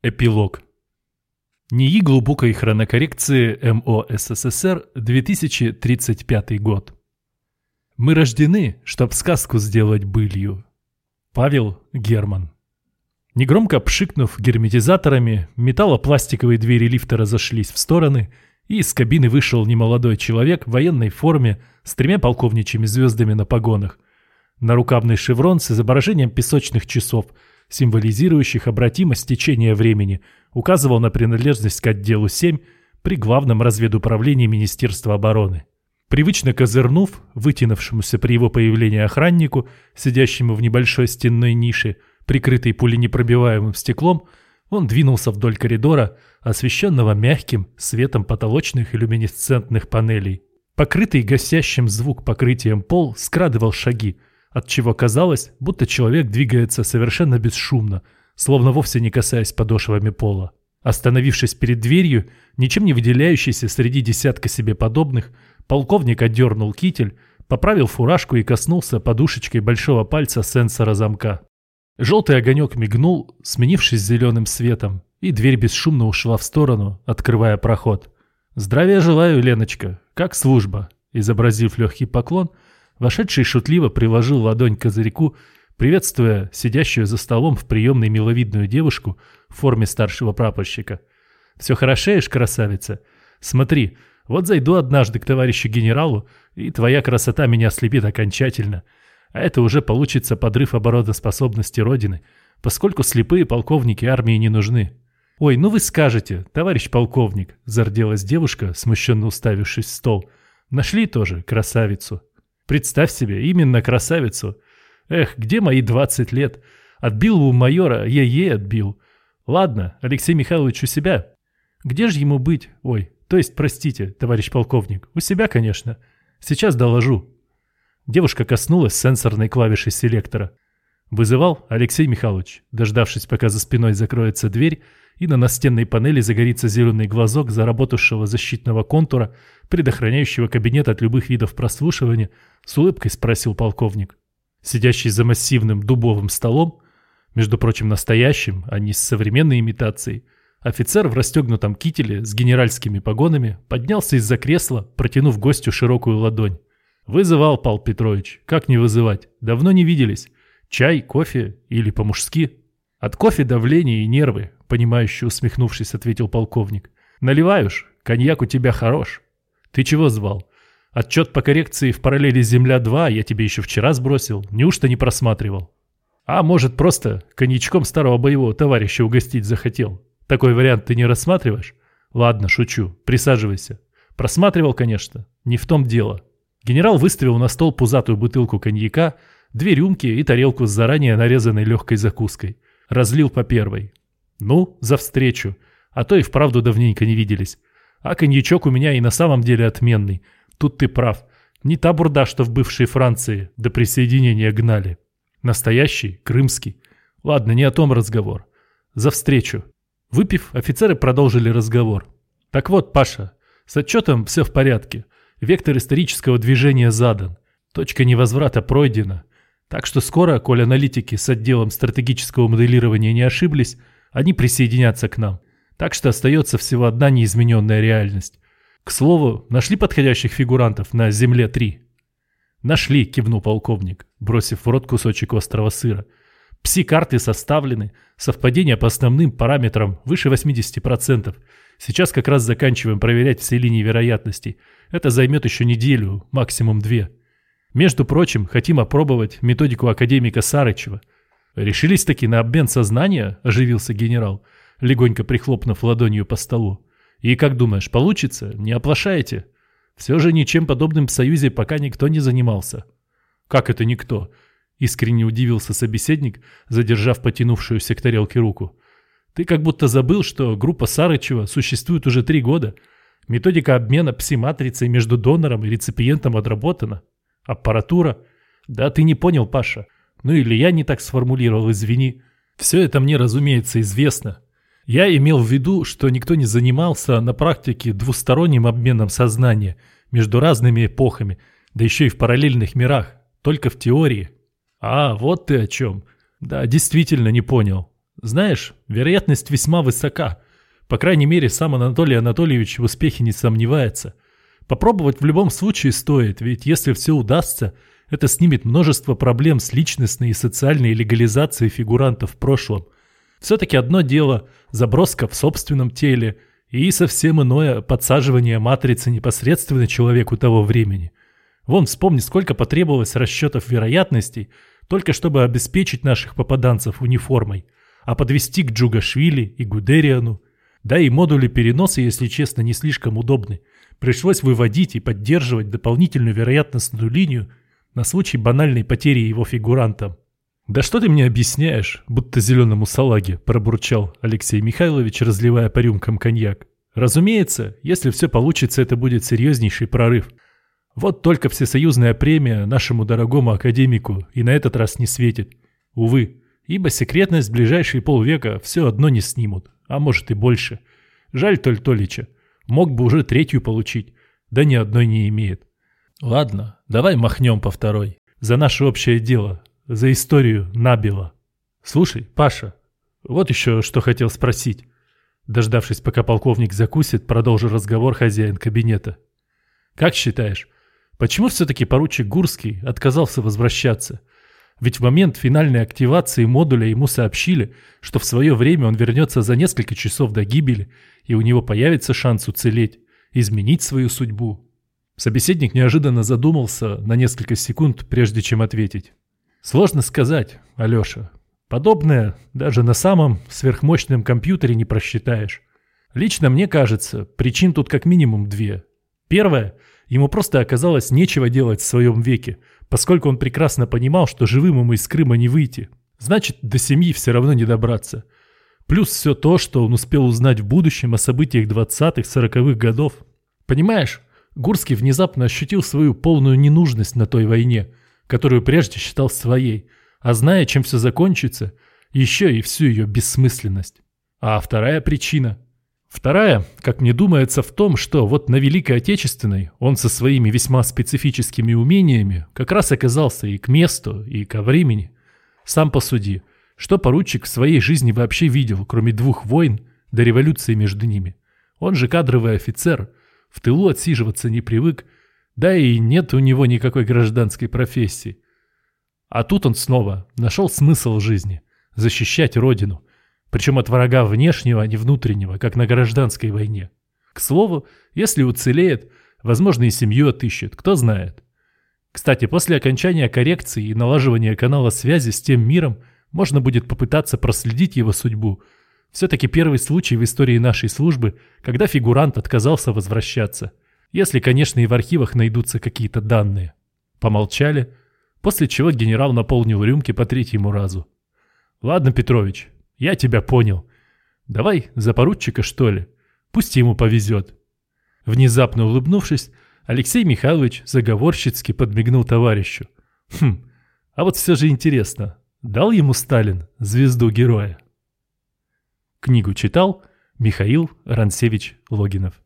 Эпилог. НИИ глубокой хронокоррекции МО СССР, 2035 год. Мы рождены, чтоб сказку сделать былью. Павел Герман. Негромко пшикнув герметизаторами, металлопластиковые двери лифта разошлись в стороны, и из кабины вышел немолодой человек в военной форме с тремя полковничьими звездами на погонах. Нарукавный шеврон с изображением песочных часов – символизирующих обратимость течения времени, указывал на принадлежность к отделу 7 при главном разведуправлении Министерства обороны. Привычно козырнув, вытянувшемуся при его появлении охраннику, сидящему в небольшой стенной нише, прикрытой пуленепробиваемым стеклом, он двинулся вдоль коридора, освещенного мягким светом потолочных и люминесцентных панелей. Покрытый гасящим звук покрытием пол скрадывал шаги, отчего казалось, будто человек двигается совершенно бесшумно, словно вовсе не касаясь подошвами пола. Остановившись перед дверью, ничем не выделяющийся среди десятка себе подобных, полковник отдернул китель, поправил фуражку и коснулся подушечкой большого пальца сенсора замка. Желтый огонек мигнул, сменившись зеленым светом, и дверь бесшумно ушла в сторону, открывая проход. «Здравия желаю, Леночка. Как служба?» Изобразив легкий поклон – Вошедший шутливо приложил ладонь к козырьку, приветствуя сидящую за столом в приемной миловидную девушку в форме старшего прапорщика. «Все хорошеешь, красавица? Смотри, вот зайду однажды к товарищу генералу, и твоя красота меня ослепит окончательно. А это уже получится подрыв оборотоспособности Родины, поскольку слепые полковники армии не нужны». «Ой, ну вы скажете, товарищ полковник», – зарделась девушка, смущенно уставившись в стол. «Нашли тоже красавицу». Представь себе, именно красавицу. Эх, где мои 20 лет? Отбил у майора, я ей отбил. Ладно, Алексей Михайлович у себя. Где же ему быть? Ой, то есть, простите, товарищ полковник, у себя, конечно. Сейчас доложу. Девушка коснулась сенсорной клавиши селектора. Вызывал Алексей Михайлович, дождавшись, пока за спиной закроется дверь, и на настенной панели загорится зеленый глазок заработавшего защитного контура, предохраняющего кабинет от любых видов прослушивания, с улыбкой спросил полковник. Сидящий за массивным дубовым столом, между прочим, настоящим, а не с современной имитацией, офицер в расстегнутом кителе с генеральскими погонами поднялся из-за кресла, протянув гостю широкую ладонь. «Вызывал, Пал Петрович. Как не вызывать? Давно не виделись. Чай, кофе или по-мужски?» «От кофе давление и нервы», — понимающе усмехнувшись, ответил полковник. «Наливаешь? Коньяк у тебя хорош». «Ты чего звал? Отчет по коррекции в параллели Земля-2 я тебе еще вчера сбросил. Неужто не просматривал?» «А может, просто коньячком старого боевого товарища угостить захотел? Такой вариант ты не рассматриваешь?» «Ладно, шучу. Присаживайся». «Просматривал, конечно. Не в том дело». Генерал выставил на стол пузатую бутылку коньяка, две рюмки и тарелку с заранее нарезанной легкой закуской. Разлил по первой. Ну, за встречу. А то и вправду давненько не виделись. А коньячок у меня и на самом деле отменный. Тут ты прав. Не та бурда, что в бывшей Франции до присоединения гнали. Настоящий, крымский. Ладно, не о том разговор. За встречу. Выпив, офицеры продолжили разговор. Так вот, Паша, с отчетом все в порядке. Вектор исторического движения задан. Точка невозврата пройдена. Так что скоро, коль аналитики с отделом стратегического моделирования не ошиблись, они присоединятся к нам. Так что остается всего одна неизмененная реальность. К слову, нашли подходящих фигурантов на Земле-3? Нашли, кивнул полковник, бросив в рот кусочек острого сыра. Пси-карты составлены, совпадение по основным параметрам выше 80%. Сейчас как раз заканчиваем проверять все линии вероятностей. Это займет еще неделю, максимум две. Между прочим, хотим опробовать методику академика Сарычева. Решились таки на обмен сознания, оживился генерал, легонько прихлопнув ладонью по столу. И как думаешь, получится? Не оплошаете? Все же ничем подобным в Союзе пока никто не занимался. Как это никто? Искренне удивился собеседник, задержав потянувшуюся к тарелке руку. Ты как будто забыл, что группа Сарычева существует уже три года. Методика обмена пси-матрицей между донором и реципиентом отработана. Аппаратура? Да ты не понял, Паша. Ну или я не так сформулировал, извини. Все это мне, разумеется, известно. Я имел в виду, что никто не занимался на практике двусторонним обменом сознания между разными эпохами, да еще и в параллельных мирах, только в теории. А, вот ты о чем. Да, действительно не понял. Знаешь, вероятность весьма высока. По крайней мере, сам Анатолий Анатольевич в успехе не сомневается. Попробовать в любом случае стоит, ведь если все удастся, это снимет множество проблем с личностной и социальной легализацией фигурантов в прошлом. Все-таки одно дело – заброска в собственном теле, и совсем иное – подсаживание матрицы непосредственно человеку того времени. Вон, вспомни, сколько потребовалось расчетов вероятностей, только чтобы обеспечить наших попаданцев униформой, а подвести к Джугашвили и Гудериану. Да и модули переноса, если честно, не слишком удобны. Пришлось выводить и поддерживать дополнительную вероятностную линию на случай банальной потери его фигурантам. «Да что ты мне объясняешь, будто зеленому салаге», – пробурчал Алексей Михайлович, разливая по рюмкам коньяк. «Разумеется, если все получится, это будет серьезнейший прорыв. Вот только всесоюзная премия нашему дорогому академику и на этот раз не светит. Увы, ибо секретность в ближайшие полвека все одно не снимут, а может и больше. Жаль Толь Толича. Мог бы уже третью получить, да ни одной не имеет. Ладно, давай махнем по второй. За наше общее дело, за историю набило. Слушай, Паша, вот еще что хотел спросить. Дождавшись, пока полковник закусит, продолжил разговор хозяин кабинета. Как считаешь, Почему все-таки поручик Гурский отказался возвращаться? Ведь в момент финальной активации модуля ему сообщили, что в свое время он вернется за несколько часов до гибели, и у него появится шанс уцелеть, изменить свою судьбу. Собеседник неожиданно задумался на несколько секунд, прежде чем ответить. Сложно сказать, Алеша. Подобное даже на самом сверхмощном компьютере не просчитаешь. Лично мне кажется, причин тут как минимум две. Первое – Ему просто оказалось нечего делать в своем веке, поскольку он прекрасно понимал, что живым ему из Крыма не выйти. Значит, до семьи все равно не добраться. Плюс все то, что он успел узнать в будущем о событиях 20-40-х годов. Понимаешь, Гурский внезапно ощутил свою полную ненужность на той войне, которую прежде считал своей, а зная, чем все закончится, еще и всю ее бессмысленность. А вторая причина – Вторая, как мне думается, в том, что вот на Великой Отечественной он со своими весьма специфическими умениями как раз оказался и к месту, и ко времени. Сам посуди, что поручик в своей жизни вообще видел, кроме двух войн до революции между ними. Он же кадровый офицер, в тылу отсиживаться не привык, да и нет у него никакой гражданской профессии. А тут он снова нашел смысл жизни – защищать родину – причем от врага внешнего, а не внутреннего, как на гражданской войне. К слову, если уцелеет, возможно и семью отыщет, кто знает. Кстати, после окончания коррекции и налаживания канала связи с тем миром можно будет попытаться проследить его судьбу. Все-таки первый случай в истории нашей службы, когда фигурант отказался возвращаться. Если, конечно, и в архивах найдутся какие-то данные. Помолчали, после чего генерал наполнил рюмки по третьему разу. «Ладно, Петрович, я тебя понял. Давай за поручика, что ли? Пусть ему повезет. Внезапно улыбнувшись, Алексей Михайлович заговорщицки подмигнул товарищу. Хм, а вот все же интересно, дал ему Сталин звезду героя? Книгу читал Михаил Ранцевич Логинов.